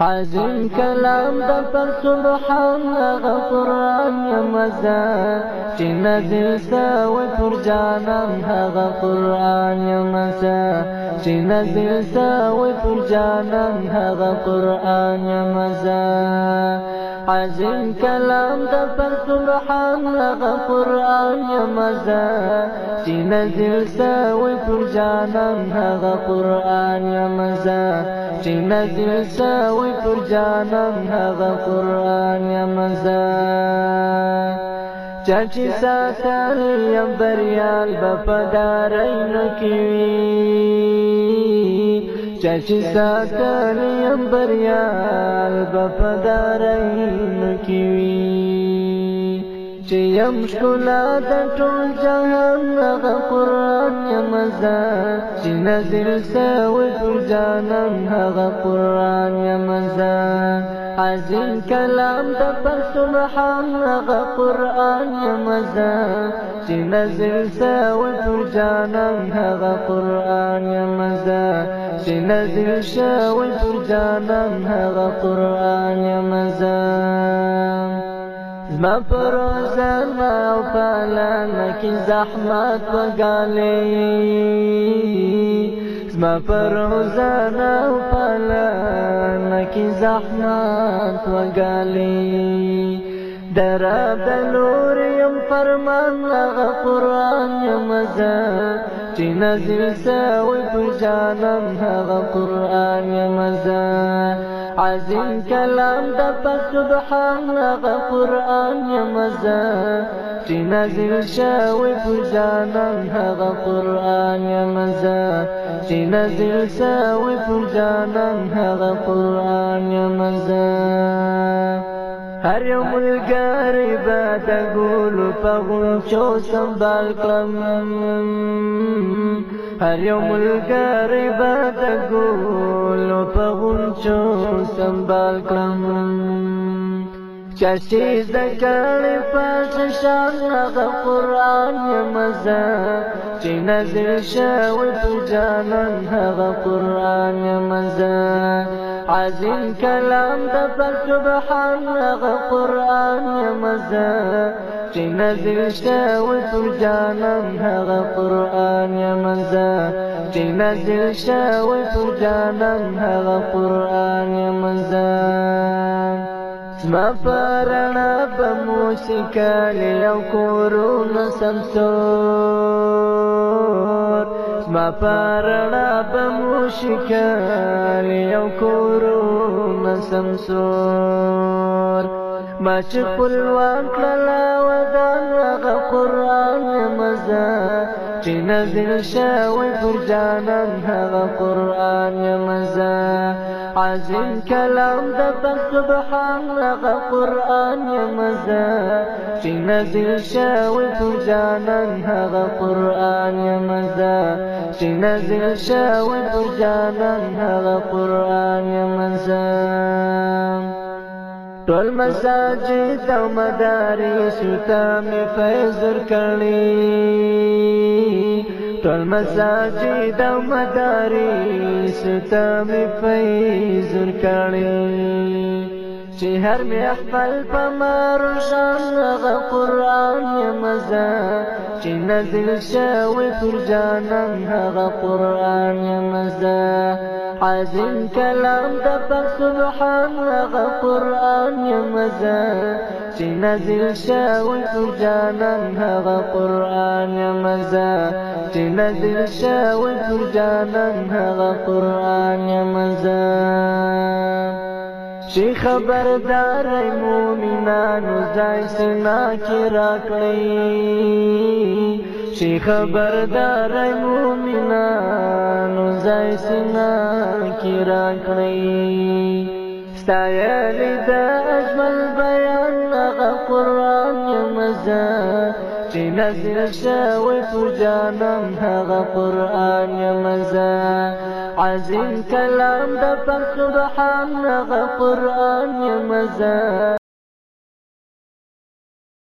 حزين كلام دفتر سبحان قرآن يمزا چې نازل سوی پر جانان هغه قرآن يمزا چې نازل سوی پر جانان هغه قرآن حزين كلام دفتر سبحان هغه قرآن يمزا چې نازل سوی جانان هغه قرآن يمزا چې نازل سوی پر جانان هغه قرآن یمزا چاچی ساتل یم بریال بپدارین کیوی چاچی ساتل یم بریال بپدارین کیوی چې يم ښکلا د ټول جهان هغه قرآن یمزا چې نازل سوی پر جانان هغه قرآن یمزا عظیم کلام د پر سبحان هغه قرآن یمزا چې نازل سوی پر جانان هغه قرآن یمزا چې نازل شوی پر جانان هغه قرآن یمزا زما پر روزانه أو پالانه کې زحمت وګالې زما پر روزانا او پالانا کی زحمت وگالی دراب دلور یم فرمان لغا قرآن یم زا چی نزل ساوی بجانم هغا قرآن یم زا عظیم کلام د سبحان هغه قرآن یم زه چې نازل شوی پر جانم هغه قرآن یم زه چې نازل شوی پر جانم هغه قرآن یم زه هر یو ملګری به د ګلو په غونچو سنبال کړم. هر یو ملګری به د ګلو په غونچو سنبال کړم. چاشي زکړې پاس شان هغه قرآن یمزه چې نازل شوی په جانان هغه قرآن یمزه عظیم کلام د پر سبحان هغه قرآن یمزه چې نازل شوی پر جانان هغه قرآن یمزه چې نازل شوی پر جانان هغه قرآن یمزه زما پرنا په موسیقال یو کورونه سمسور. زما پرنا په سمسور. ما چې خپلوان کړلا ودان هغه قرآن مزه چې نازل شوی پر جانان قرآن مزه عظیم کلام د سبحان هغه قرآن مزه چې نازل شوی پر جانان هغه قرآن مزه چې نازل شوی پر جانان هغه قرآن مزه ټول مساجد أو مدارس ته مې ټول مساجد أو مدارس ته مې فیض کړی چې مې خپل په قرآن مزه. چې نازل شوی پر جانان هغه قرآن مزه. عظیم کلام د سبحان هغه قرآن یمزه چې نازل شوی هغه قرآن یمزه چې نازل شوی هغه قرآن یمزه شي خبردار مومنانو ځای سنا کې شي خبردار مومنانو ځای سنا کې راکړی ستایلی د اجمل بیان هغه قرآن یمزه چې نازل شوی پر جانم هغه قرآن یمزه عظیم کلام د پاک سبحان هغه قرآن یمزه